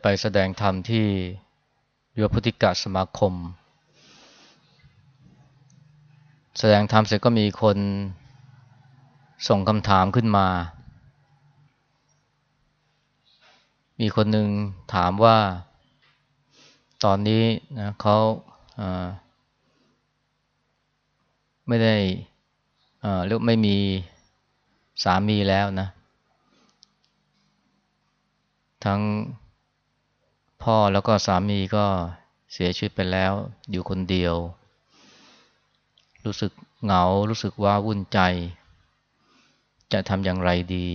ได้ไปแสดงธรรมที่ยุพุทธิกะสมาคม แสดงธรรมเสร็จก็มีคนส่งคำถามขึ้นมา มีคนหนึ่งถามว่า ตอนนี้นะเขาไม่ได้เรียกไม่มีสามีแล้วนะ ทั้ง พ่อแล้วก็สามีก็เสียชีวิตไปแล้ว อยู่คนเดียว รู้สึกเหงา รู้สึกว่าวุ่นใจ จะทำอย่างไรดี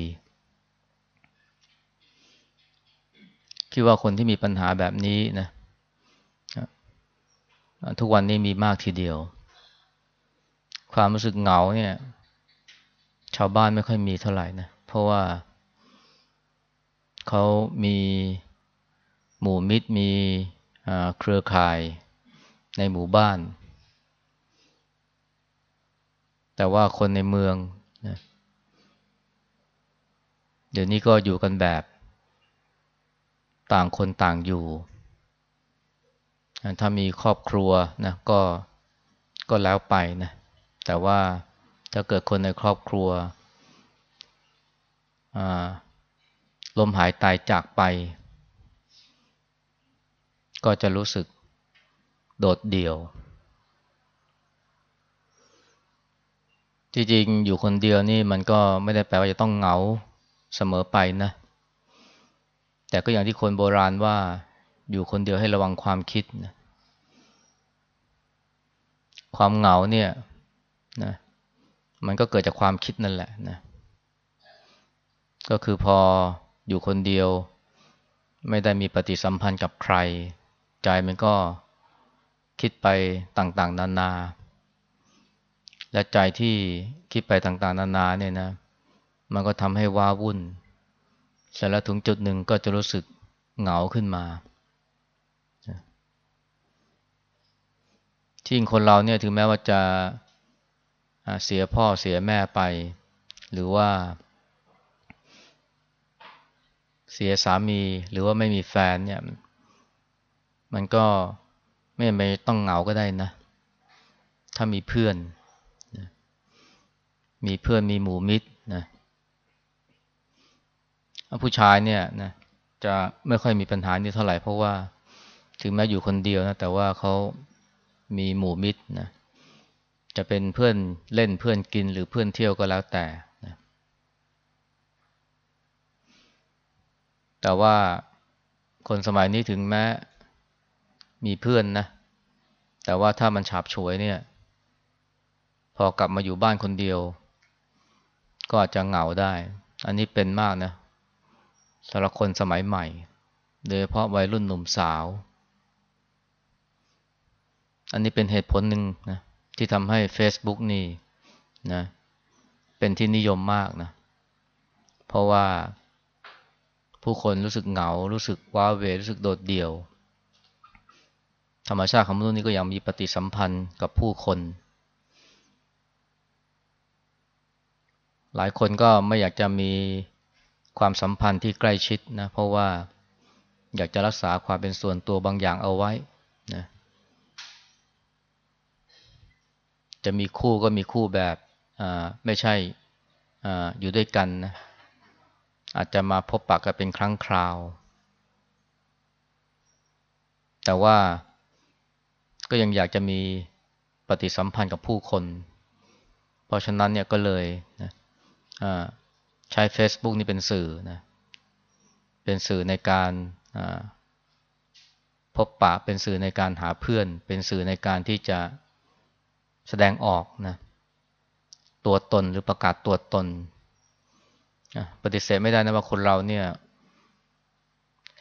คิดว่าคนที่มีปัญหาแบบนี้นะทุกวันนี้มีมากทีเดียว ความรู้สึกเหงาเนี่ย ชาวบ้านไม่ค่อยมีเท่าไหร่นะ เพราะว่าเขามี หมู่มิตรมีเครือข่ายในหมู่บ้าน แต่ว่าคนในเมืองนะเดี๋ยวนี้ก็อยู่กันแบบ ต่างคนต่างอยู่ ถ้ามีครอบครัวนะก็ก็แล้วไปนะ แต่ว่าถ้าเกิดคนในครอบครัวลมหายตายจากไป ก็จะรู้สึกโดดเดี่ยว จริงๆ อยู่คนเดียวนี่มันก็ไม่ได้แปลว่าจะต้องเหงาเสมอไปนะ แต่ก็อย่างที่คนโบราณว่าอยู่คนเดียวให้ระวังความคิดนะความเหงาเนี่ยนะมันก็เกิดจากความคิดนั่นแหละนะ ก็คือพออยู่คนเดียว ไม่ได้มีปฏิสัมพันธ์กับใคร ใจมันก็คิดไปต่างๆ นานา และใจที่คิดไปต่างๆ นานาเนี่ยนะ มันก็ทำให้ว้าวุ่นเสร็จแล้วถึงจุดหนึ่งก็จะรู้สึกเหงาขึ้นมาที่คนเราเนี่ยถึงแม้ว่าจะเสียพ่อเสียแม่ไป หรือว่า เสียสามีหรือว่าไม่มีแฟนเนี่ย มันก็ไม่ไม่ต้องเหงาก็ได้นะ ถ้ามีเพื่อนมีเพื่อนมีหมู่มิตรนะผู้ชายเนี่ยนะจะไม่ค่อยมีปัญหานี้เท่าไหร่เพราะว่าถึงแม้อยู่คนเดียวนะแต่ว่าเขามีหมู่มิตรนะจะเป็นเพื่อนเล่นเพื่อนกินหรือเพื่อนเที่ยวก็แล้วแต่นะแต่ว่าคนสมัยนี้ถึงแม้ มีเพื่อนนะ แต่ว่าถ้ามันฉาบฉวยเนี่ย พอกลับมาอยู่บ้านคนเดียว ก็อาจจะเหงาได้ อันนี้เป็นมากนะสำหรับคนสมัยใหม่ โดยเฉพาะวัยรุ่นหนุ่มสาว อันนี้เป็นเหตุผลหนึ่งนะที่ทำให้ Facebook นี่นะเป็นที่นิยมมากนะ เพราะว่าผู้คนรู้สึกเหงา รู้สึกว้าเวรู้สึกโดดเดี่ยว ธรรมชาติของมนุษย์นี่ก็ยังมีปฏิสัมพันธ์กับผู้คน หลายคนก็ไม่อยากจะมีความสัมพันธ์ที่ใกล้ชิดนะเพราะว่าอยากจะรักษาความเป็นส่วนตัวบางอย่างเอาไว้นะจะมีคู่ก็มีคู่แบบไม่ใช่ออยู่ด้วยกันนะอาจจะมาพบปะกันเป็นครั้งคราว แต่ว่า ก็ยังอยากจะมีปฏิสัมพันธ์กับผู้คน เพราะฉะนั้นเนี่ยก็เลยนะใช้ Facebook นี่เป็นสื่อนะเป็นสื่อในการพบปะเป็นสื่อในการหาเพื่อน เป็นสื่อในการที่จะแสดงออกนะตัวตนหรือประกาศตัวตนปฏิเสธไม่ได้นะว่าคนเราเนี่ย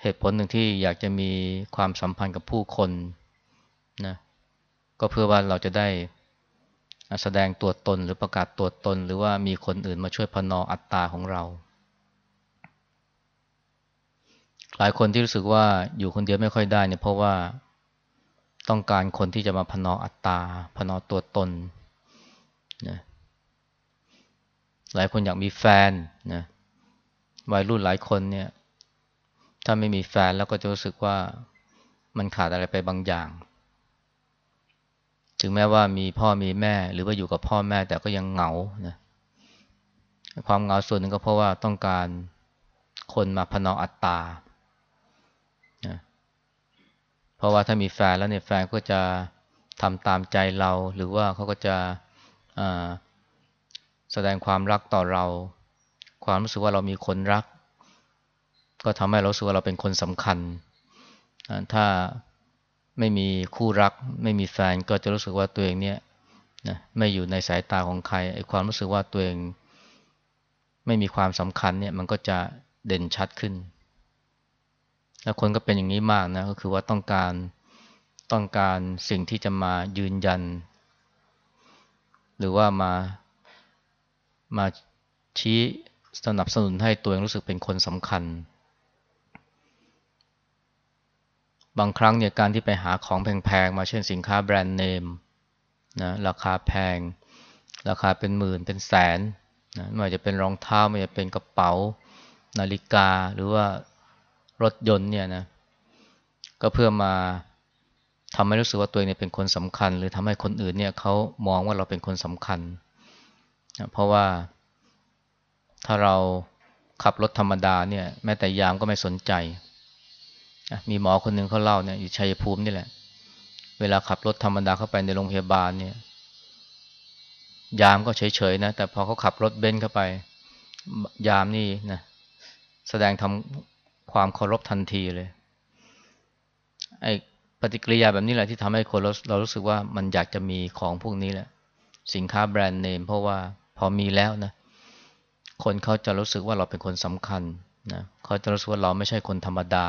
เหตุผลหนึ่งที่อยากจะมีความสัมพันธ์กับผู้คน ก็เพื่อว่าเราจะได้แสดงตัวตนหรือประกาศตัวตน หรือว่ามีคนอื่นมาช่วยพนออัตตาของเรา หลายคนที่รู้สึกว่าอยู่คนเดียวไม่ค่อยได้เนี่ยเพราะว่าต้องการคนที่จะมาพนออัตตา พนอตัวตนนะหลายคนอยากมีแฟนนะวัยรุ่นหลายคนเนี่ย ถ้าไม่มีแฟนแล้วก็จะรู้สึกว่ามันขาดอะไรไปบางอย่าง ถึงแม้ว่ามีพ่อมีแม่ หรือว่าอยู่กับพ่อแม่แต่ก็ยังเหงานะความเหงาส่วนหนึ่งก็เพราะว่าต้องการคนมาพนออัตตานะเพราะว่าถ้ามีแฟนแล้วเนี่ยแฟนก็จะทำตามใจเรา หรือว่าเขาก็จะแสดงความรักต่อเรา ความรู้สึกว่าเรามีคนรัก ก็ทำให้เราสึกว่าเราเป็นคนสำคัญ ถ้า ไม่มีคู่รัก ไม่มีแฟนก็จะรู้สึกว่าตัวเองเนี่ยนะไม่อยู่ในสายตาของใครไอ้ความรู้สึกว่าตัวเองไม่มีความสำคัญเนี่ยมันก็จะเด่นชัดขึ้น แล้วคนก็เป็นอย่างนี้มากนะก็คือว่าต้องการต้องการสิ่งที่จะมายืนยัน หรือว่ามามาชี้สนับสนุนให้ตัวเองรู้สึกเป็นคนสำคัญ บางครั้งเนี่ยการที่ไปหาของแพงๆ มาเช่นสินค้าแบรนด์เนมนะราคาแพง ราคาเป็นหมื่นเป็นแสนนะไม่ว่าจะเป็นรองเท้าไม่ว่าจะเป็นกระเป๋านาฬิกาหรือว่ารถยนต์เนี่ยนะก็เพื่อมาทำให้รู้สึกว่าตัวเองเป็นคนสำคัญ หรือทำให้คนอื่นเนี่ยเขามองว่าเราเป็นคนสำคัญนะเพราะว่าถ้าเราขับรถธรรมดาเนี่ยแม้แต่ยามก็ไม่สนใจ มีหมอคนหนึ่งเขาเล่าเนี่ยอยู่ชัยภูมินี่แหละ เวลาขับรถธรรมดาเข้าไปในโรงพยาบาลเนี่ย ยามก็เฉยๆนะ แต่พอเขาขับรถเบนซ์เข้าไป ยามนี่นะแสดงทำความเคารพทันทีเลย ไอ้ปฏิกิริยาแบบนี้แหละที่ทำให้คนเราเรารู้สึกว่ามันอยากจะมีของพวกนี้แหละ สินค้าแบรนด์เนมเพราะว่าพอมีแล้วนะ คนเขาจะรู้สึกว่าเราเป็นคนสำคัญนะเขาจะรู้สึกว่าเราไม่ใช่คนธรรมดา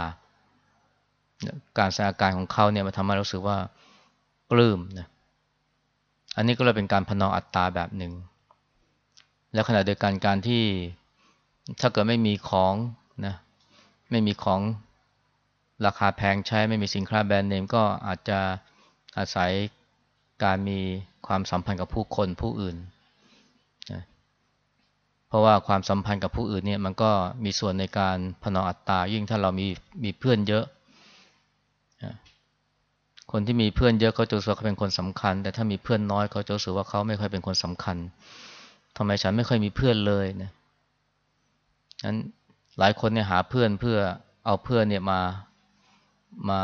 การแสดงอาการของเขาเนี่ยมาทำให้รู้สึกว่าปลื้มนะอันนี้ก็เลยเป็นการพนองอัตตาแบบหนึ่ง แล้วขณะเดียวกันการที่ถ้าเกิดไม่มีของนะไม่มีของราคาแพงใช้ไม่มีสินค้าแบรนด์เนมก็อาจจะอาศัยการมีความสัมพันธ์กับผู้คนผู้อื่นนะเพราะว่าความสัมพันธ์กับผู้อื่นเนี่ยมันก็มีส่วนในการพนองอัตตายิ่งถ้าเรามีมีเพื่อนเยอะ คนที่มีเพื่อนเยอะเขาจะรู้สึกว่าเขาเป็นคนสำคัญ แต่ถ้ามีเพื่อนน้อยเขาจะรู้สึกว่าเขาไม่ค่อยเป็นคนสำคัญทำไมฉันไม่ค่อยมีเพื่อนเลยนะนั้นหลายคนเนี่ยหาเพื่อนเพื่อเอาเพื่อนเนี่ยมามา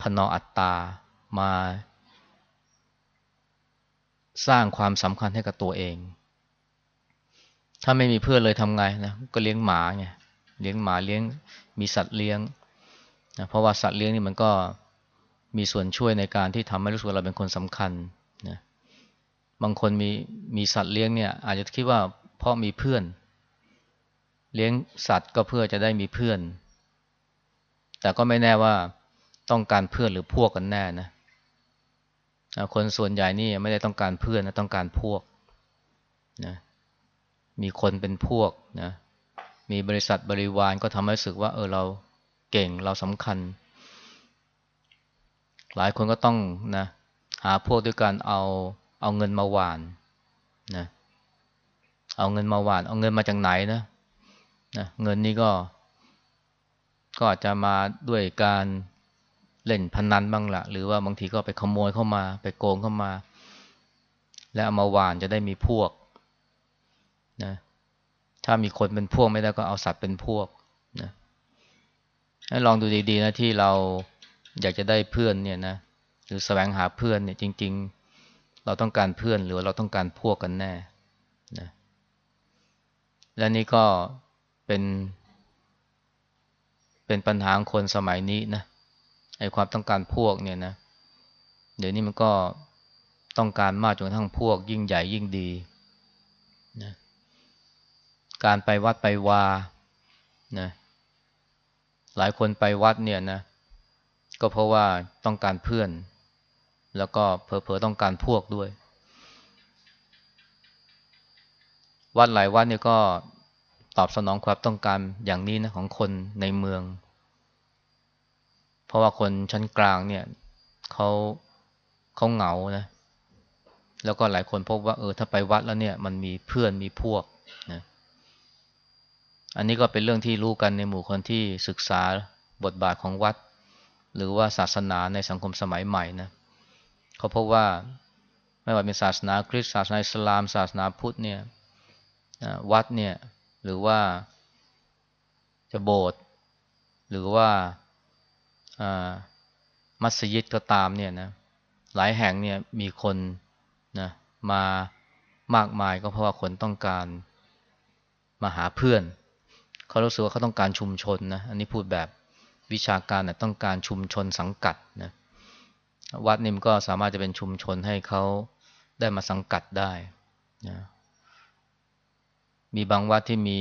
พนออัตตามา สร้างความสำคัญให้กับตัวเอง ถ้าไม่มีเพื่อนเลยทำไงนะก็เลี้ยงหมาไงเลี้ยงหมาเลี้ยงมีสัตว์เลี้ยงนะเพราะว่าสัตว์เลี้ยงนี่มันก็ มีส่วนช่วยในการที่ทำให้รู้สึกเราเป็นคนสำคัญนะบางคนมีมีสัตว์เลี้ยงเนี่ยอาจจะคิดว่าเพราะมีเพื่อน เลี้ยงสัตว์ก็เพื่อจะได้มีเพื่อน แต่ก็ไม่แน่ว่าต้องการเพื่อนหรือพวกกันแน่นะคนส่วนใหญ่นี่ไม่ได้ต้องการเพื่อนนะต้องการพวกนะมีคนเป็นพวกนะมีบริษัทบริวารก็ทำให้รู้สึกว่าเออเราเก่งเราสำคัญ หลายคนก็ต้องนะหาพวกด้วยการเอาเอาเงินมาหวานนะเอาเงินมาหวาน เอาเงินมาจากไหนนะนะเงินนี้ก็ก็อาจจะมาด้วยการเล่นพนันบ้างละหรือว่าบางทีก็ไปขโมยเข้ามา ไปโกงเข้ามา แล้วเอามาหวานจะได้มีพวกนะถ้ามีคนเป็นพวกไม่ได้ก็เอาสัตว์เป็นพวกนะให้ลองดูดีๆนะที่เรา อยากจะได้เพื่อนเนี่ยนะหรือแสวงหาเพื่อนเนี่ยจริง ๆ เราต้องการเพื่อนหรือเราต้องการพวกกันแน่นะและนี่ก็เป็น เป็นปัญหาของคนสมัยนี้นะไอความต้องการพวกเนี่ยนะเดี๋ยวนี้มันก็ต้องการมากจนกระทั่งพวก ยิ่งใหญ่ยิ่งดีนะการไปวัดไปวานะหลายคนไปวัดเนี่ยนะ ก็เพราะว่าต้องการเพื่อน แล้วก็เพอเพอต้องการพวกด้วย วัดหลายวัดเนี่ยก็ตอบสนองความต้องการอย่างนี้นะของคนในเมือง เพราะว่าคนชั้นกลางเนี่ยเขาเขาเหงานะแล้วก็หลายคนพบว่าเออถ้าไปวัดแล้วเนี่ยมันมีเพื่อนมีพวกนะอันนี้ก็เป็นเรื่องที่รู้กันในหมู่คนที่ศึกษาบทบาทของวัด หรือว่าศาสนาในสังคมสมัยใหม่นะเขาพบว่าไม่ว่าเป็นศาสนาคริสต์ศาสนาอิสลาม ศาสนาพุทธเนี่ยวัดเนี่ยหรือว่าจะโบสถ์หรือว่ามัสยิดก็ตามเนี่ยนะหลายแห่งเนี่ยมีคนนะมามากมายก็เพราะว่าคนต้องการมาหาเพื่อน เขารู้สึกว่าเขาต้องการชุมชนนะอันนี้พูดแบบ วิชาการนะต้องการชุมชนสังกัดนะวัดนี่มันก็สามารถจะเป็นชุมชนให้เขาได้มาสังกัดได้นะมีบางวัดที่มี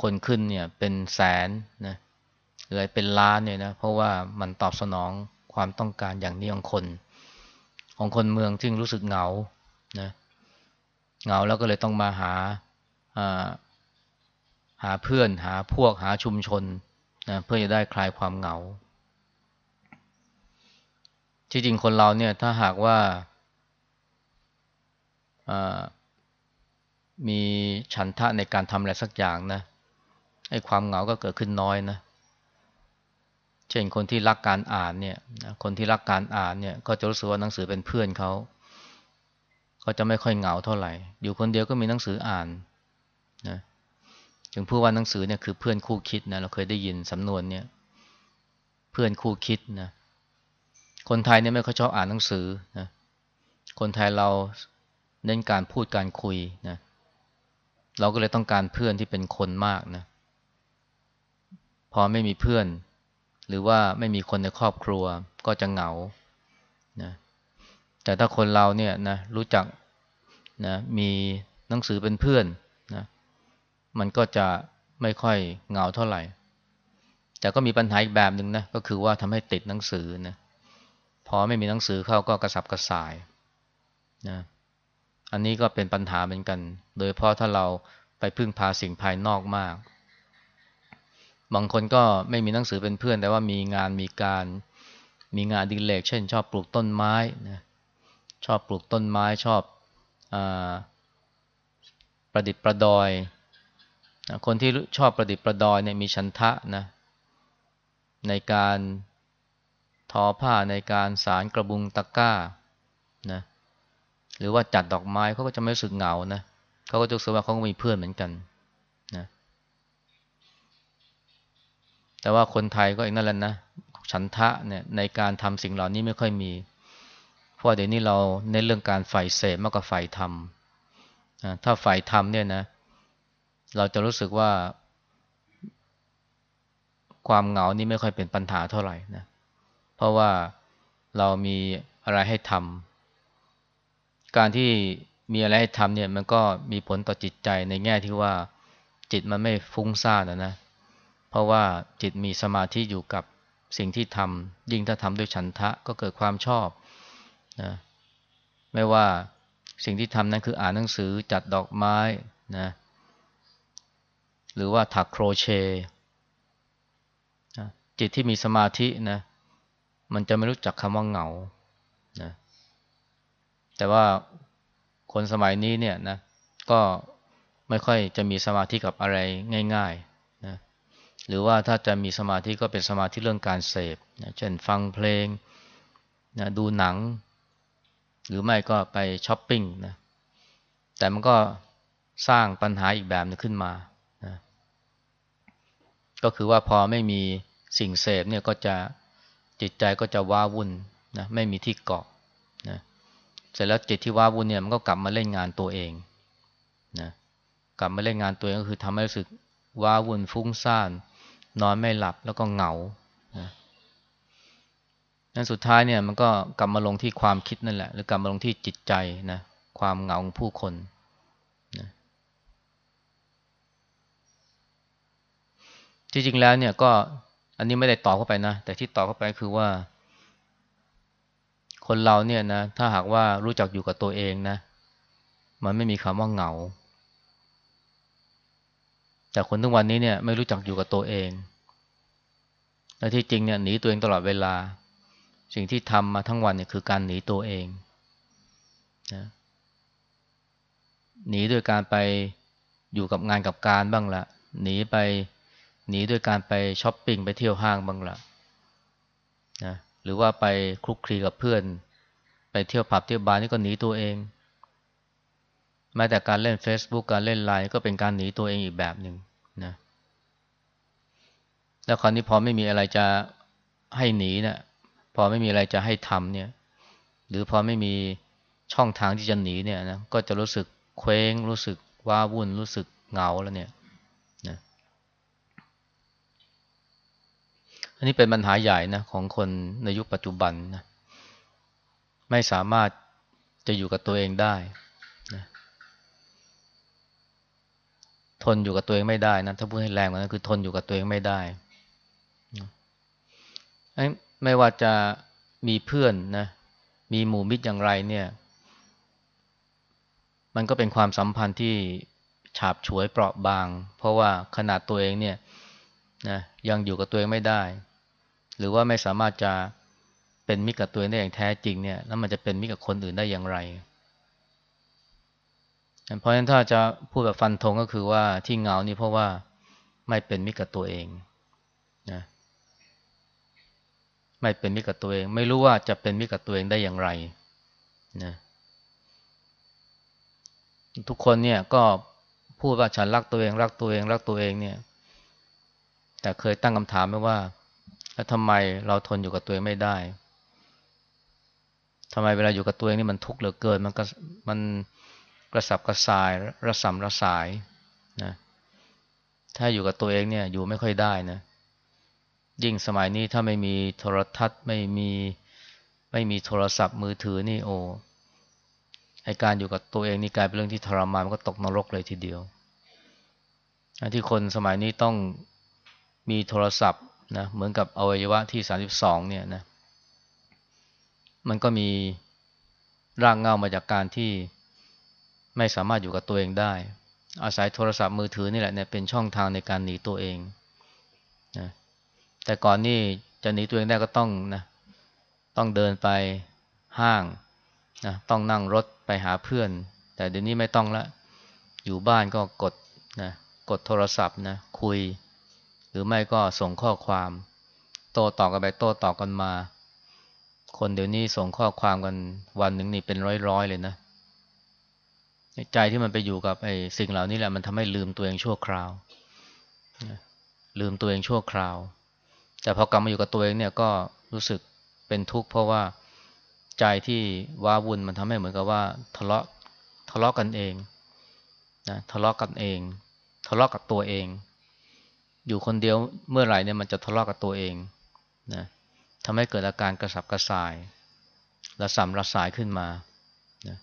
คนขึ้นเนี่ยเป็นแสนนะหรือเป็นล้านเนี่ยนะเพราะว่ามันตอบสนองความต้องการอย่างนี้ของคน ของคนเมืองที่รู้สึกเหงานะเหงาแล้วก็เลยต้องมาหาหาเพื่อนหาพวกหาชุมชน นะเพื่อจะได้คลายความเหงา ที่จริงคนเราเนี่ยถ้าหากว่ามีฉันทะในการทำอะไรสักอย่างนะไอ้ความเหงาก็เกิดขึ้นน้อยนะ เช่นคนที่รักการอ่านเนี่ย คนที่รักการอ่านเนี่ย ก็จะรู้สึกว่าหนังสือเป็นเพื่อนเขาก็จะไม่ค่อยเหงาเท่าไหร่ อยู่คนเดียวก็มีหนังสืออ่านนะ ถึงพูดว่าหนังสือเนี่ยคือเพื่อนคู่คิดนะเราเคยได้ยินสำนวนเนี่ยเพื่อนคู่คิดนะคนไทยเนี่ยไม่ค่อยชอบอ่านหนังสือนะคนไทยเราเน้นการพูดการคุยนะเราก็เลยต้องการเพื่อนที่เป็นคนมากนะพอไม่มีเพื่อน หรือว่าไม่มีคนในครอบครัวก็จะเหงานะแต่ถ้าคนเราเนี่ยนะรู้จักนะมีหนังสือเป็นเพื่อน มันก็จะไม่ค่อยเหงาเท่าไหร่ แต่ก็มีปัญหาอีกแบบหนึ่งนะก็คือว่าทำให้ติดหนังสือนะพอไม่มีหนังสือเข้าก็กระสับกระส่ายนะอันนี้ก็เป็นปัญหาเหมือนกัน โดยเพราะถ้าเราไปพึ่งพาสิ่งภายนอกมาก บางคนก็ไม่มีหนังสือเป็นเพื่อน แต่ว่ามีงานมีการมีงานดิเลกเช่น ชอบปลูกต้นไม้นะชอบปลูกต้นไม้ชอบอประดิษฐ์ประดอย คนที่ชอบประดิษฐ์ประดอยเนี่ยมีชันทะนะในการทอผ้าในการสารกระบุงตะกร้านะหรือว่าจัดดอกไม้เขาก็จะไม่รู้สึกเหงานะเขาก็จะรู้สึกว่าเขาก็มีเพื่อนเหมือนกันนะแต่ว่าคนไทยก็อีกนั่นแหละนะฉันทะเนี่ยในการทำสิ่งเหล่านี้ไม่ค่อยมี เพราะเดี๋ยวนี้เราเน้นเรื่องการใฝ่เสพมากกว่าใฝ่ธรรมถ้าใฝ่ธรรมเนี่ยนะ เราจะรู้สึกว่า ความเหงานี่ไม่ค่อยเป็นปัญหาเท่าไหร่นะ เพราะว่าเรามีอะไรให้ทำการที่มีอะไรให้ทำเนี่ยมันก็มีผลต่อจิตใจในแง่ที่ว่าจิตมันไม่ฟุ้งซ่านนะนะ เพราะว่าจิตมีสมาธิอยู่กับสิ่งที่ทำยิ่งถ้าทำด้วยฉันทะก็เกิดความชอบนะไม่ว่าสิ่งที่ทำนั้นคืออ่านหนังสือจัดดอกไม้นะ หรือว่าถักโครเชต์จิตที่มีสมาธินะมันจะไม่รู้จักคำว่าเหงานะแต่ว่าคนสมัยนี้เนี่ยนะก็ไม่ค่อยจะมีสมาธิกับอะไรง่ายๆนะหรือว่าถ้าจะมีสมาธิก็เป็นสมาธิเรื่องการเสพนะเช่นฟังเพลงนะดูหนัง หรือไม่ก็ไปช้อปปิ้งนะแต่มันก็สร้างปัญหาอีกแบบนึงขึ้นมา ก็คือว่าพอไม่มีสิ่งเสพเนี่ยก็จะจิตใจก็จะว้าวุ่นนะไม่มีที่เกาะนะเสร็จแล้วจิตที่ว้าวุ่นเนี่ยมันก็กลับมาเล่นงานตัวเองนะกลับมาเล่นงานตัวเองก็คือทำให้รู้สึกว้าวุ่นฟุ้งซ่าน นอนไม่หลับแล้วก็เหงานะนั้นสุดท้ายเนี่ยมันก็กลับมาลงที่ความคิดนั่นแหละ หรือกลับมาลงที่จิตใจนะความเหงาของผู้คนนะ จริงๆแล้วเนี่ยก็อันนี้ไม่ได้ตอบเข้าไปนะ แต่ที่ตอบเข้าไปคือว่า คนเราเนี่ยนะ ถ้าหากว่ารู้จักอยู่กับตัวเองนะ มันไม่มีคำว่าเหงา แต่คนทุกวันนี้เนี่ยไม่รู้จักอยู่กับตัวเอง และที่จริงเนี่ยหนีตัวเองตลอดเวลา สิ่งที่ทำมาทั้งวันเนี่ยคือการหนีตัวเองนะหนีด้วยการไปอยู่กับงานกับการบ้างละหนีไป หนีด้วยการไปช้อปปิ้งไปเที่ยวห้างบ้างละนะหรือว่าไปคลุกคลีกับเพื่อน ไปเที่ยวผับเที่ยวบาร์นี่ก็หนีตัวเองแม้แต่การเล่น Facebook การเล่นไลน์ก็เป็นการหนีตัวเองอีกแบบหนึ่งนะแล้วคราวนี้พอไม่มีอะไรจะให้หนีเนะี่ยพอไม่มีอะไรจะให้ทำเนี่ย หรือพอไม่มีช่องทางที่จะหนีเนี่ยนะก็จะรู้สึกเคว้งรู้สึกว้าวุ่นรู้สึกเหงาแล้วเนี่ยนะ อันนี้เป็นปัญหาใหญ่นะของคนในยุคปัจจุบันนะไม่สามารถจะอยู่กับตัวเองได้นะทนอยู่กับตัวเองไม่ได้นะถ้าพูดให้แรงกว่านั้นคือทนอยู่กับตัวเองไม่ได้ไม่ว่าจะมีเพื่อนนะมีหมู่มิตรอย่างไรเนี่ย มันก็เป็นความสัมพันธ์ที่ฉาบฉวยเปราะบาง เพราะว่าขนาดตัวเองเนี่ยนะยังอยู่กับตัวเองไม่ได้ หรือว่าไม่สามารถจะเป็นมิตรกับตัวเองได้อย่างแท้จริงเนี่ยแล้วมันจะเป็นมิตรกับคนอื่นได้อย่างไร เพราะฉะนั้นถ้าจะพูดแบบฟันธงก็คือว่าที่เหงานี่เพราะว่าไม่เป็นมิตรกับตัวเองนะไม่เป็นมิตรกับตัวเอง ไม่รู้ว่าจะเป็นมิตรกับตัวเองได้อย่างไรนะทุกคนเนี่ยก็พูดว่าฉันรักตัวเอง รักตัวเองรักตัวเองเนี่ย แต่เคยตั้งคำถามไหมว่า แล้วทำไมเราทนอยู่กับตัวเองไม่ได้ทำไมเวลาอยู่กับตัวเองนี่มันทุกข์เหลือเกิน มันก็มันกระสับกระส่ายระสำระสายนะถ้าอยู่กับตัวเองเนี่ยอยู่ไม่ค่อยได้นะยิ่งสมัยนี้ถ้าไม่มีโทรทัศน์ไม่มีไม่มีโทรศัพท์มือถือนี่โอ้ไอการอยู่กับตัวเองนี่กลายเป็นเรื่องที่ทรมานมันก็ตกนรกเลยทีเดียวที่คนสมัยนี้ต้องมีโทรศัพท์ นะเหมือนกับอวัยวะที่สาสิบสองเนี่ยนะมันก็มีร่างเงามาจากการที่ไม่สามารถอยู่กับตัวเองได้ อาศัยโทรศัพท์มือถือนี่แหละเนี่ยเป็นช่องทางในการหนีตัวเองนะแต่ก่อนนี่จะหนีตัวเองได้ก็ต้องนะต้องเดินไปห้างนะต้องนั่งรถไปหาเพื่อน แต่เดี๋ยวนี้ไม่ต้องละ อยู่บ้านก็กดนะกดโทรศัพท์นะคุย หรือไม่ก็ส่งข้อความ โต้ตอบกันไปโต้ตอบกันมา คนเดี๋ยวนี้ส่งข้อความกันวันหนึ่งนี่เป็นร้อยๆเลยนะใจที่มันไปอยู่กับไอ้สิ่งเหล่านี้แหละมันทำให้ลืมตัวเองชั่วคราว ลืมตัวเองชั่วคราว แต่พอกลับมาอยู่กับตัวเองเนี่ยก็รู้สึกเป็นทุกข์เพราะว่าใจที่ว้าวุ่นมันทำให้เหมือนกับว่าทะเลาะทะเลาะกันเองนะทะเลาะกันเอง ทะเลาะกับตัวเอง อยู่คนเดียวเมื่อไหร่เนี่ยมันจะทะเลาะกับตัวเองนะทำให้เกิดอาการกระสับกระส่ายระสำระสายขึ้นมานะ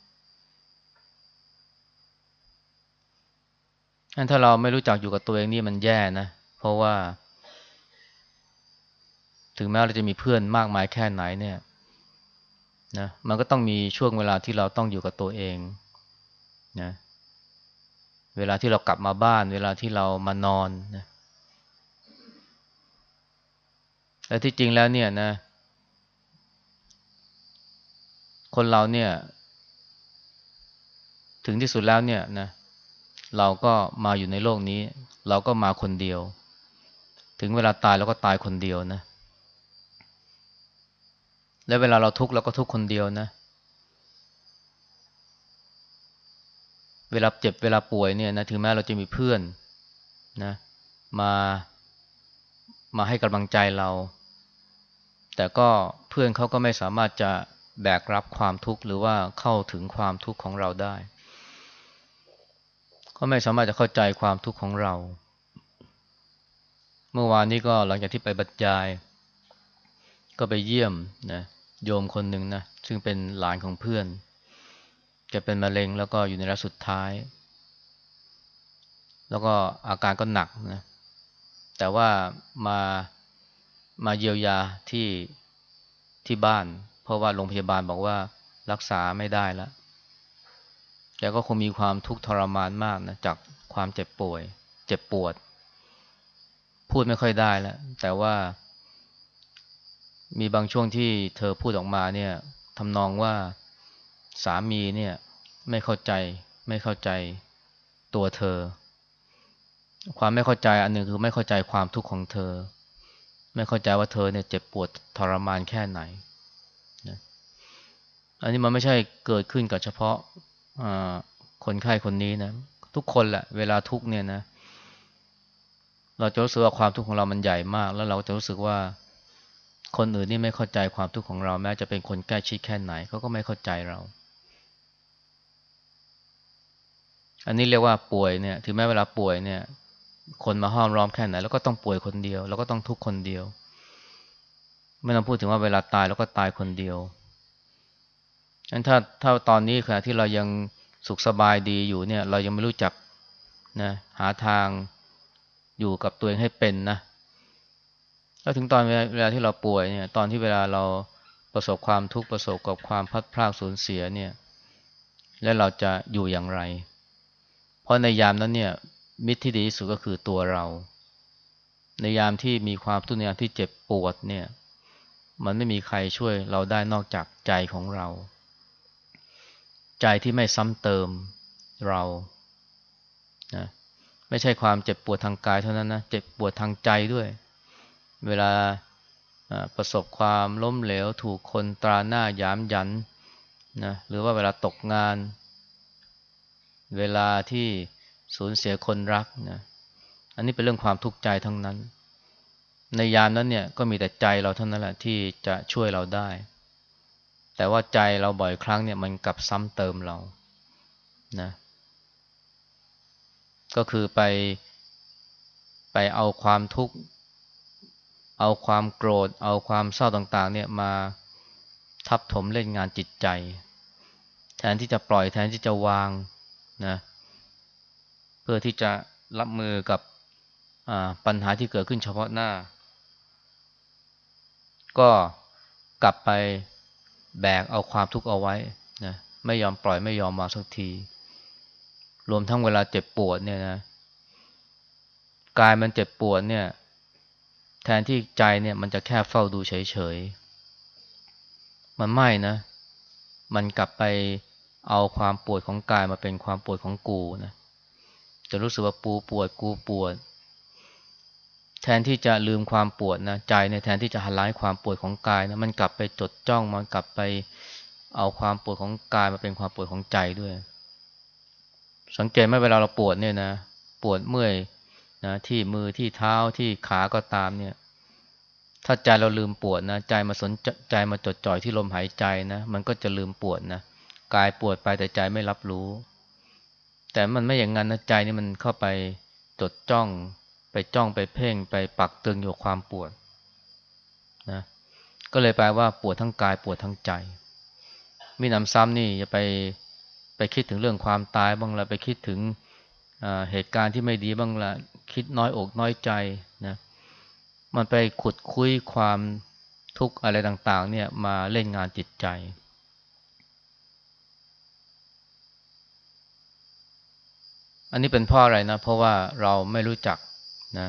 ถ้าเราไม่รู้จักอยู่กับตัวเองนี่มันแย่นะ เพราะว่า ถึงแม้เราจะมีเพื่อนมากมายแค่ไหนเนี่ยนะมันก็ต้องมีช่วงเวลาที่เราต้องอยู่กับตัวเองนะเวลาที่เรากลับมาบ้าน เวลาที่เรามานอนนะ และที่จริงแล้วเนี่ยนะ คนเราเนี่ย ถึงที่สุดแล้วเนี่ยนะ เราก็มาอยู่ในโลกนี้ เราก็มาคนเดียว ถึงเวลาตายเราก็ตายคนเดียวนะ และเวลาเราทุกข์เราก็ทุกข์คนเดียวนะ เวลาเจ็บเวลาป่วยเนี่ยนะถึงแม้เราจะมีเพื่อนนะ มามาให้กำลังใจเรา แต่ก็เพื่อนเขาก็ไม่สามารถจะแบกรับความทุกข์หรือว่าเข้าถึงความทุกข์ของเราได้ ก็ไม่สามารถจะเข้าใจความทุกข์ของเรา เมื่อวานนี้ก็หลังจากที่ไปบรรยาย ก็ไปเยี่ยมนะโยมคนหนึ่งนะซึ่งเป็นหลานของเพื่อนแกเป็นมะเร็งแล้วก็อยู่ในระยะสุดท้าย แล้วก็อาการก็หนักนะแต่ว่ามา มาเยียวยาที่ที่บ้าน เพราะว่าโรงพยาบาลบอกว่ารักษาไม่ได้แล้วแกก็คงมีความทุกข์ทรมานมากนะจากความเจ็บป่วย เจ็บปวด พูดไม่ค่อยได้แล้วแต่ว่า มีบางช่วงที่เธอพูดออกมาเนี่ยทำนองว่าสามีเนี่ยไม่เข้าใจไม่เข้าใจตัวเธอ ความไม่เข้าใจอันหนึ่งคือไม่เข้าใจความทุกข์ของเธอ ไม่เข้าใจว่าเธอเนี่ยเจ็บปวดทรมานแค่ไหนนะอันนี้มันไม่ใช่เกิดขึ้นกับเฉพาะคนไข้คนนี้นะ ทุกคนแหละเวลาทุกเนี่ยนะ เราจะรู้สึกว่าความทุกข์ของเรามันใหญ่มาก แล้วเราจะรู้สึกว่าคนอื่นนี่ไม่เข้าใจความทุกข์ของเราแม้จะเป็นคนใกล้ชิดแค่ไหนเขาก็ไม่เข้าใจเรา อันนี้เรียกว่าป่วยเนี่ย ถึงแม้เวลาป่วยเนี่ย คนมาห้อมล้อมแค่ไหนแล้วก็ต้องป่วยคนเดียว แล้วก็ต้องทุกคนเดียว ไม่ต้องพูดถึงว่าเวลาตายแล้วก็ตายคนเดียวงั้นถ้าถ้าตอนนี้ขณะที่เรายังสุขสบายดีอยู่เนี่ย เรายังไม่รู้จักนะหาทางอยู่กับตัวเองให้เป็นนะแล้วถึงตอนเวลาที่เราป่วยเนี่ย ตอนที่เวลาเราประสบความทุกข์ประสบกับความพัดพลาดสูญเสียเนี่ย และเราจะอยู่อย่างไร เพราะในยามนั้นเนี่ย มิตรที่ดีที่สุดก็คือตัวเรา ในยามที่มีความทุกข์ในยามที่เจ็บปวดเนี่ย มันไม่มีใครช่วยเราได้นอกจากใจของเรา ใจที่ไม่ซ้ำเติมเรานะไม่ใช่ความเจ็บปวดทางกายเท่านั้นนะ เจ็บปวดทางใจด้วย เวลาประสบความล้มเหลว ถูกคนตราหน้ายามยันนะหรือว่าเวลาตกงาน เวลาที่ สูญเสียคนรักนะอันนี้เป็นเรื่องความทุกข์ใจทั้งนั้น ในยามนั้นเนี่ยก็มีแต่ใจเราเท่านั้นแหละที่จะช่วยเราได้ แต่ว่าใจเราบ่อยครั้งเนี่ยมันกลับซ้ำเติมเรานะก็คือไปไปเอาความทุกข์ เอาความโกรธ เอาความเศร้าต่างๆเนี่ยมาทับถมเล่นงานจิตใจ แทนที่จะปล่อยแทนที่จะวางนะเพื่อที่จะรับมือกับปัญหาที่เกิดขึ้นเฉพาะหน้า ก็กลับไปแบกเอาความทุกข์เอาไว้นะไม่ยอมปล่อยไม่ยอมมาสักที รวมทั้งเวลาเจ็บปวดเนี่ยนะกายมันเจ็บปวดเนี่ย แทนที่ใจเนี่ยมันจะแค่เฝ้าดูเฉยๆ มันไม่นะ มันกลับไปเอาความปวดของกายมาเป็นความปวดของกูนะ จะรู้สึกว่าปูปวดกูปวด แทนที่จะลืมความปวดนะใจในแทนที่จะหันล้ายความปวดของกายนะมันกลับไปจดจ้องมันกลับไปเอาความปวดของกายมาเป็นความปวดของใจด้วย สังเกตไหมเวลาเราปวดเนี่ยนะปวดเมื่อยนะที่มือที่เท้าที่ขาก็ตามเนี่ย ถ้าใจเราลืมปวดนะใจมาสนใจมาจดจ่อยที่ลมหายใจนะ มันก็จะลืมปวดนะกายปวดไปแต่ใจไม่รับรู้ แต่มันไม่อย่างนั้นนะใจนี่มันเข้าไปจดจ้อง ไปจ้องไปเพ่งไปปักตึงอยู่ความปวดนะก็เลยแปลว่าปวดทั้งกายปวดทั้งใจ มีนำซ้ำนี่อย่าไปไปคิดถึงเรื่องความตายบ้างละไปคิดถึงเหตุการณ์ที่ไม่ดีบ้างละคิดน้อยอกน้อยใจนะมันไปขุดคุยความทุกข์อะไรต่าง ๆ เนี่ยมาเล่นงานจิตใจ อันนี้เป็นเพราะอะไรนะ เพราะว่าเราไม่รู้จักนะ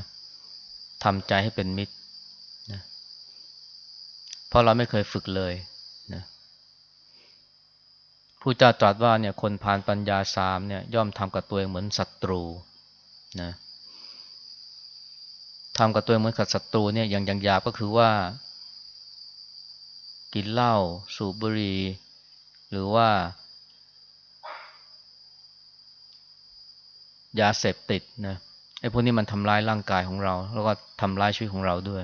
ทำใจให้เป็นมิตรนะเพราะเราไม่เคยฝึกเลยนะผู้เจ้าตรัสว่าเนี่ยคนผ่านปัญญาสามเนี่ยย่อมทำกับตัวเองเหมือนศัตรูนะทำกับตัวเองเหมือนกับศัตรูเนี่ยอย่างอย่างยาก็คือว่า กินเหล้าสูบบุหรี่หรือว่า ยาเสพติดนะไอ้พวกนี้มันทำร้ายร่างกายของเรา แล้วก็ทำร้ายชีวิตของเราด้วย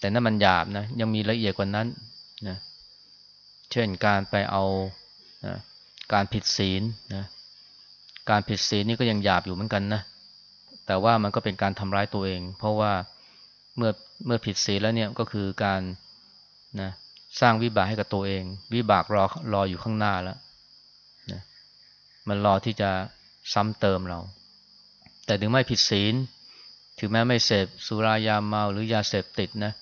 แต่นั่นมันหยาบนะยังมีละเอียดกว่านั้นนะเช่นการไปเอานะการผิดศีลนะการผิดศีลนี่ก็ยังหยาบอยู่เหมือนกันนะแต่ว่ามันก็เป็นการทำร้ายตัวเอง เพราะว่าเมื่อเมื่อผิดศีลแล้วเนี่ยก็คือการนะสร้างวิบากให้กับตัวเอง วิบากรอรออยู่ข้างหน้าแล้วนะมันรอที่จะ ซ้ำเติมเรา แต่ถึงไม่ผิดศีล ถึงแม้ไม่เสพสุรายาเมาหรือยาเสพติดนะ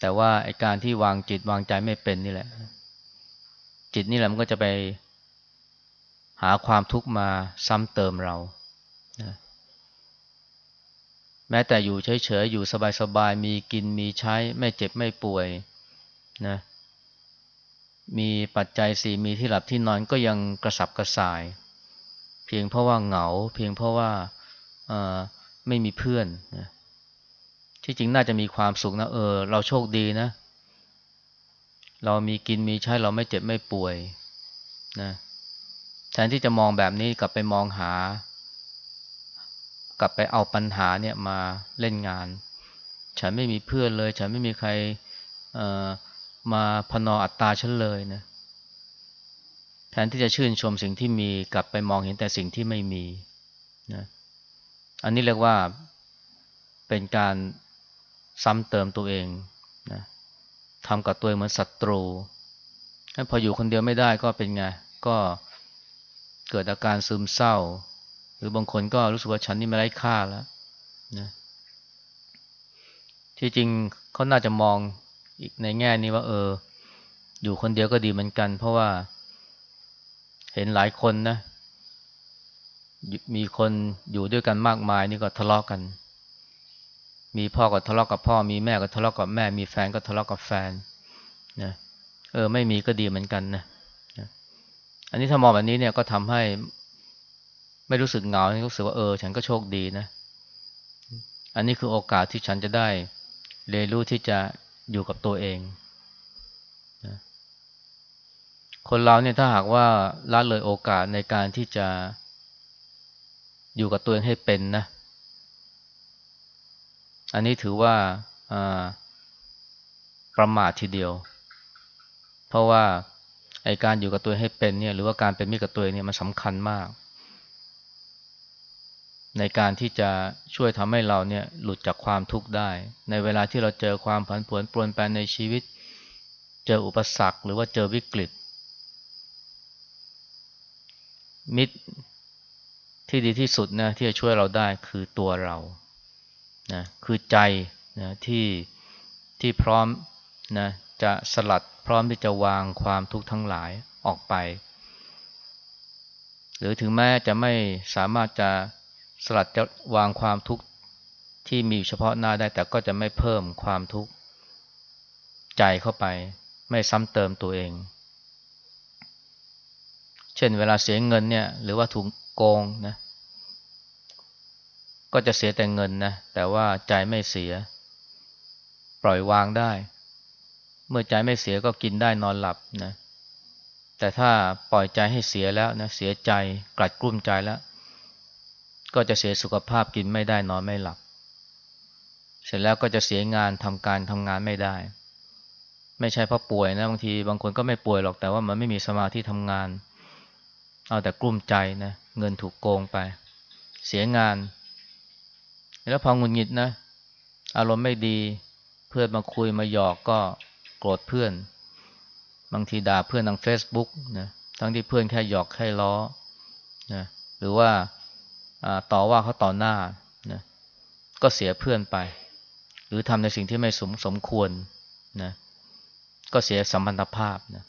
แต่ว่าไอการที่วางจิตวางใจไม่เป็นนี่แหละ จิตนี่แหละมันก็จะไปหาความทุกข์มาซ้ำเติมเรานะแม้แต่อยู่เฉยๆ อยู่สบายๆ มีกินมีใช้ ไม่เจ็บไม่ป่วยนะ มีปัจจัยสี่มีที่หลับที่นอนก็ยังกระสับกระส่าย เพียงเพราะว่าเหงา เพียงเพราะว่าไม่มีเพื่อนนะที่จริงน่าจะมีความสุขนะเออ เราโชคดีนะ เรามีกินมีใช้เราไม่เจ็บไม่ป่วยนะแทนที่จะมองแบบนี้กลับไปมองหา กลับไปเอาปัญหาเนี่ยมาเล่นงาน ฉันไม่มีเพื่อนเลย ฉันไม่มีใครมาพนออัตตาฉันเลยนะ แทนที่จะชื่นชมสิ่งที่มีกลับไปมองเห็นแต่สิ่งที่ไม่มีนะอันนี้เรียกว่าเป็นการซ้ำเติมตัวเองนะทำกับตัวเองเหมือนศัตรูพออยู่คนเดียวไม่ได้ก็เป็นไง ก็เกิดอาการซึมเศร้า หรือบางคนก็รู้สึกว่าฉันนี่ไม่ไร้ค่าแล้วนะที่จริงเขาน่าจะมองอีกในแง่นี้ว่า เออ อยู่คนเดียวก็ดีเหมือนกัน เพราะว่า เห็นหลายคนนะ มีคนอยู่ด้วยกันมากมายนี่ก็ทะเลาะกกัน มีพ่อก็ทะเลาะกกับพ่อ มีแม่ก็ทะเลาะกกับแม่ มีแฟนก็ทะเลาะกกับแฟนนะเออไม่มีก็ดีเหมือนกันนะอันนี้ถ้ามองแบบนี้เนี่ยก็ทำให้ไม่รู้สึกเหงารู้สึกว่าเออ ฉันก็โชคดีนะ อันนี้คือโอกาสที่ฉันจะได้เรียนรู้ที่จะอยู่กับตัวเองนะ คนเราเนี่ยถ้าหากว่าละเลยโอกาสในการที่จะอยู่กับตัวเองให้เป็นนะ อันนี้ถือว่าประมาททีเดียว เพราะว่าไอการอยู่กับตัวให้เป็นเนี่ยหรือว่าการเป็นมิตรกับตัวเนี่ยมันสำคัญมาก ในการที่จะช่วยทำให้เราเนี่ยหลุดจากความทุกข์ได้ ในเวลาที่เราเจอความผันผวนปรวนแปรในชีวิต เจออุปสรรคหรือว่าเจอวิกฤต มิตรที่ดีที่สุดนะที่จะช่วยเราได้คือตัวเรานะคือใจนะที่ที่พร้อมนะจะสลัดพร้อมที่จะวางความทุกข์ทั้งหลายออกไป หรือถึงแม้จะไม่สามารถจะสลัดจะวางความทุกข์ที่มีเฉพาะหน้าได้แต่ก็จะไม่เพิ่มความทุกข์ใจเข้าไป ไม่ซ้ำเติมตัวเอง เช่นเวลาเสียเงินเนี่ย หรือว่าถูกโกงนะ ก็จะเสียแต่เงินนะ แต่ว่าใจไม่เสีย ปล่อยวางได้ เมื่อใจไม่เสียก็กินได้นอนหลับนะ แต่ถ้าปล่อยใจให้เสียแล้วนะ เสียใจกลัดกลุ้มใจแล้ว ก็จะเสียสุขภาพกินไม่ได้นอนไม่หลับ เสร็จแล้วก็จะเสียงานทำการทำงานไม่ได้ไม่ใช่เพราะป่วยนะบางทีบางคนก็ไม่ป่วยหรอกแต่ว่ามันไม่มีสมาธิทำงาน เอาแต่กลุ้มใจนะเงินถูกโกงไป เสียงาน แล้วพอหงุดหงิดนะ อารมณ์ไม่ดี เพื่อนมาคุยมาหยอกก็โกรธเพื่อน บางทีด่าเพื่อนทาง Facebook นะทั้งที่เพื่อนแค่หยอกแค่ล้อนะหรือว่าต่อว่าเขาต่อหน้านะก็เสียเพื่อนไป หรือทำในสิ่งที่ไม่สมสมควรนะก็เสียสัมพันธภาพนะ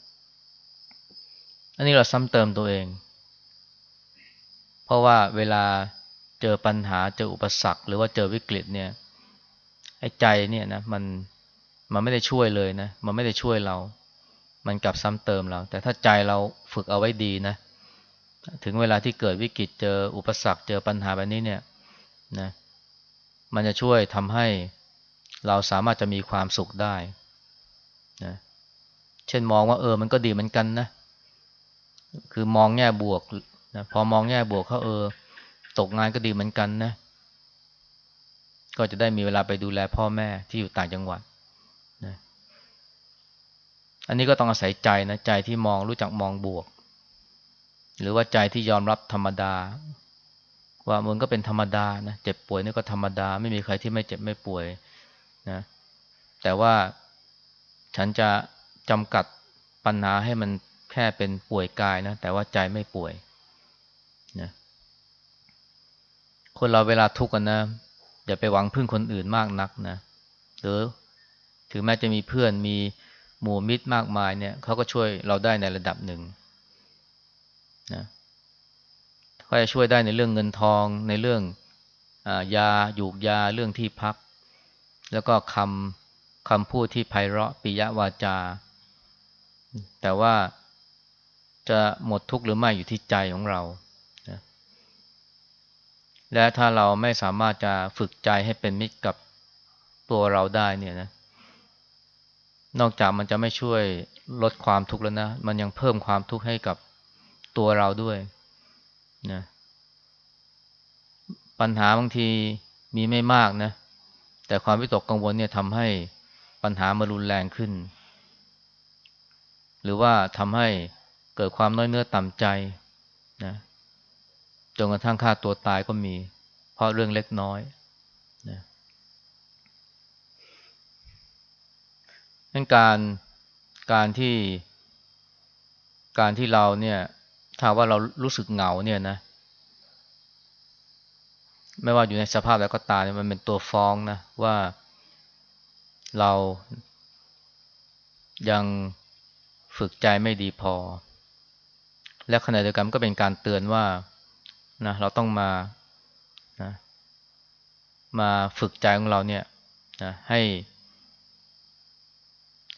อันนี้เราซ้ำเติมตัวเอง เพราะว่าเวลาเจอปัญหาเจออุปสรรค หรือว่าเจอวิกฤตเนี่ยไอ้ใจเนี่ยนะมันมันไม่ได้ช่วยเลยนะ มันไม่ได้ช่วยเรา มันกลับซ้ำเติมเรา แต่ถ้าใจเราฝึกเอาไว้ดีนะ ถึงเวลาที่เกิดวิกฤตเจออุปสรรค เจอปัญหาแบบนี้เนี่ยนะมันจะช่วยทำให้เราสามารถจะมีความสุขได้นะเช่นมองว่าเออมันก็ดีเหมือนกันนะ คือมองแง่บวก นะพอมองแง่บวกเขาเออ ตกงานก็ดีเหมือนกันนะ ก็จะได้มีเวลาไปดูแลพ่อแม่ที่อยู่ต่างจังหวัดนะอันนี้ก็ต้องอาศัยใจนะใจที่มองรู้จักมองบวก หรือว่าใจที่ยอมรับธรรมดา ว่ามันก็เป็นธรรมดานะเจ็บป่วยนี่ก็ธรรมดา ไม่มีใครที่ไม่เจ็บไม่ป่วยนะแต่ว่าฉันจะจำกัดปัญหาให้มันแค่เป็นป่วยกายนะ แต่ว่าใจไม่ป่วยนะ คนเราเวลาทุกข์กันนะ อย่าไปหวังพึ่งคนอื่นมากนักนะ หรือถึงแม้จะมีเพื่อนมีหมู่มิตรมากมายเนี่ยเขาก็ช่วยเราได้ในระดับหนึ่งนะเขาจะช่วยได้ในเรื่องเงินทองในเรื่องอยาหยูกยาเรื่องที่พัก แล้วก็คำคำพูดที่ไพเราะปิยวาจา แต่ว่าจะหมดทุกข์หรือไม่อยู่ที่ใจของเรา และถ้าเราไม่สามารถจะฝึกใจให้เป็นมิตรกับตัวเราได้เนี่ยนะ นอกจากมันจะไม่ช่วยลดความทุกข์แล้วนะ มันยังเพิ่มความทุกข์ให้กับตัวเราด้วยนะปัญหาบางทีมีไม่มากนะ แต่ความวิตกกังวลเนี่ยทำให้ปัญหามารุนแรงขึ้น หรือว่าทำให้เกิดความน้อยเนื้อต่ำใจนะ จนกระทั่งฆ่าตัวตายก็มี เพราะเรื่องเล็กน้อยนะนั่นการการที่การที่เราเนี่ยถ้าว่าเรารู้สึกเหงาเนี่ยนะ ไม่ว่าอยู่ในสภาพแล้วก็ตามมันเป็นตัวฟ้องนะว่าเรายังฝึกใจไม่ดีพอ และขณะเดียวกันก็เป็นการเตือนว่า นะเราต้องมานะมาฝึกใจของเราเนี่ยนะให้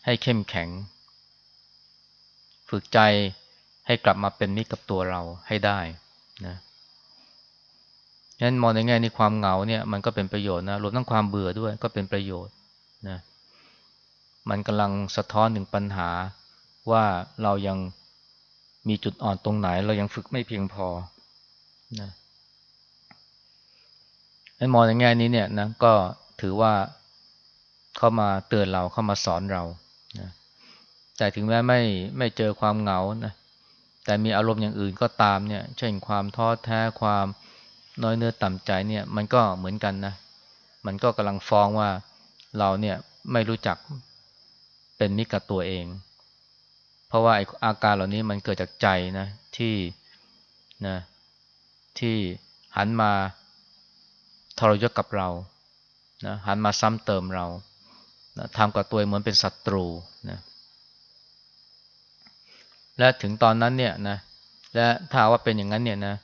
ให้เข้มแข็ง ฝึกใจให้กลับมาเป็นมิตรกับตัวเราให้ได้นะฉะนั้นมองในแง่นี้ความเหงาเนี่ยมันก็เป็นประโยชน์นะรวมทั้งความเบื่อด้วยก็เป็นประโยชน์นะมันกำลังสะท้อนถึงปัญหาว่าเรายังมีจุดอ่อนตรงไหน เรายังฝึกไม่เพียงพอ นะให้มองในแง่นี้เนี่ยนะก็ถือว่าเข้ามาเตือนเราเข้ามาสอนเรานะแต่ถึงแม้ไม่ไม่เจอความเหงานะแต่มีอารมณ์อย่างอื่นก็ตามเนี่ย เช่นความท้อแท้ความน้อยเนื้อต่ำใจเนี่ย มันก็เหมือนกันนะ มันก็กำลังฟ้องว่าเราเนี่ยไม่รู้จักเป็นมิตรกับตัวเอง เพราะว่าอาการเหล่านี้มันเกิดจากใจนะที่นะ ที่หันมาทรยศกับเรานะหันมาซ้ำเติมเรานะทำกับตัวเองเหมือนเป็นศัตรูนะและถึงตอนนั้นเนี่ยนะและถ้าว่าเป็นอย่างนั้นเนี่ยนะ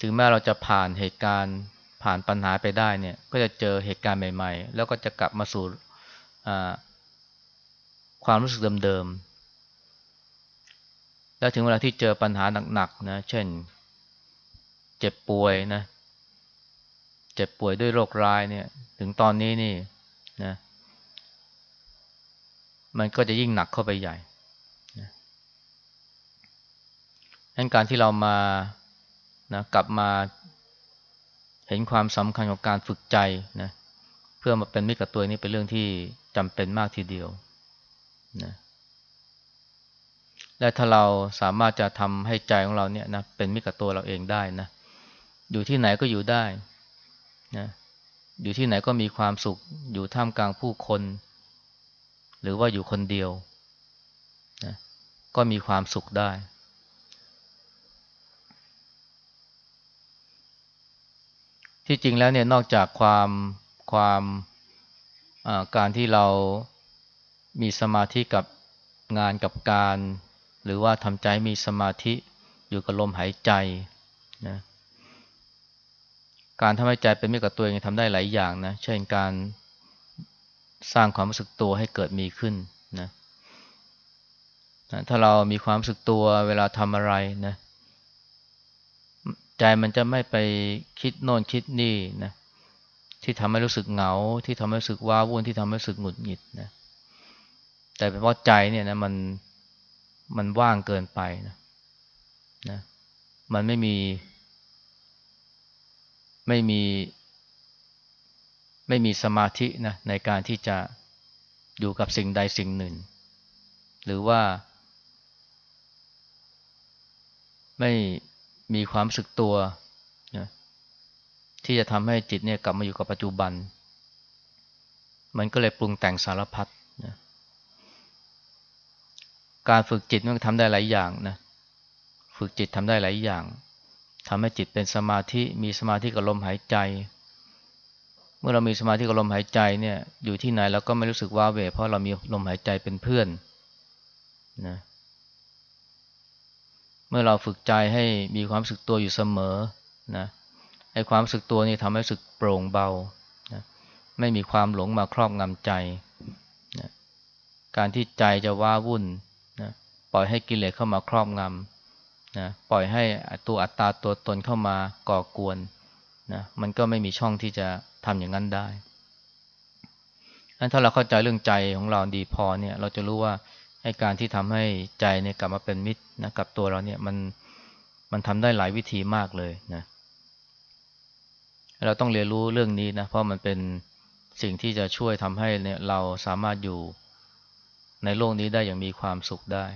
ถึงแม้เราจะผ่านเหตุการณ์ผ่านปัญหาไปได้เนี่ย ก็จะเจอเหตุการณ์ใหม่ ๆ แล้วก็จะกลับมาสู่ความรู้สึกเดิมๆ แล้วถึงเวลาที่เจอปัญหาหนักๆนะ เช่น เจ็บป่วยนะ เจ็บป่วยด้วยโรคร้ายเนี่ย ถึงตอนนี้นี่นะ มันก็จะยิ่งหนักเข้าไปใหญ่นั้นการที่เรามานะกลับมาเห็นความสำคัญของการฝึกใจนะเพื่อมาเป็นมิตรกับตัวนี้เป็นเรื่องที่จำเป็นมากทีเดียวนะและถ้าเราสามารถจะทำให้ใจของเราเนี่ยนะเป็นมิตรกับตัวเราเองได้นะ อยู่ที่ไหนก็อยู่ได้นะอยู่ที่ไหนก็มีความสุข อยู่ท่ามกลางผู้คน หรือว่าอยู่คนเดียวนะก็มีความสุขได้ ที่จริงแล้วเนี่ยนอกจากความความการที่เรามีสมาธิกับงานกับการ หรือว่าทำใจมีสมาธิอยู่กับลมหายใจนะ การทำให้ใจเป็นมิตรกับตัวเองทำได้หลายอย่างนะ เช่นการสร้างความรู้สึกตัวให้เกิดมีขึ้นนะถ้าเรามีความรู้สึกตัวเวลาทำอะไรนะใจมันจะไม่ไปคิดโน่นคิดนี่นะที่ทำให้รู้สึกเหงา ที่ทำให้รู้สึกว้าวุ่นที่ทำให้รู้สึกหงุดหงิดนะแต่เป็นเพราะใจเนี่ยนะมันมันว่างเกินไปนะนะมันไม่มี ไม่มีไม่มีสมาธินะในการที่จะอยู่กับสิ่งใดสิ่งหนึ่ง หรือว่า ไม่มีความสึกตัวนะที่จะทำให้จิตเนี่ยกลับมาอยู่กับปัจจุบัน มันก็เลยปรุงแต่งสารพัดนะการฝึกจิตมันทำได้หลายอย่างนะฝึกจิตทำได้หลายอย่าง ทำให้จิตเป็นสมาธิมีสมาธิกับลมหายใจ เมื่อเรามีสมาธิกับลมหายใจเนี่ยอยู่ที่ไหนเราก็ไม่รู้สึกว้าเหวเพราะเรามีลมหายใจเป็นเพื่อนนะเมื่อเราฝึกใจให้มีความสึกตัวอยู่เสมอนะไอ้ความสึกตัวนี่ทำให้สึกโปร่งเบานะไม่มีความหลงมาครอบงำใจนะการที่ใจจะว้าวุ่นนะปล่อยให้กิเลสเข้ามาครอบงำ นะปล่อยให้ตัวอัตตาตัวตนเข้ามาก่อกวนนะมันก็ไม่มีช่องที่จะทำอย่างนั้นได้ถ้าเราเข้าใจเรื่องใจของเราดีพอเนี่ย เราจะรู้ว่าให้การที่ทำให้ใจเนี่ยกลับมาเป็นมิตรนะกับตัวเราเนี่ยมันมันทำได้หลายวิธีมากเลยนะเราต้องเรียนรู้เรื่องนี้นะเพราะมันเป็นสิ่งที่จะช่วยทำให้เนี่ยเราสามารถอยู่ในโลกนี้ได้อย่างมีความสุขได้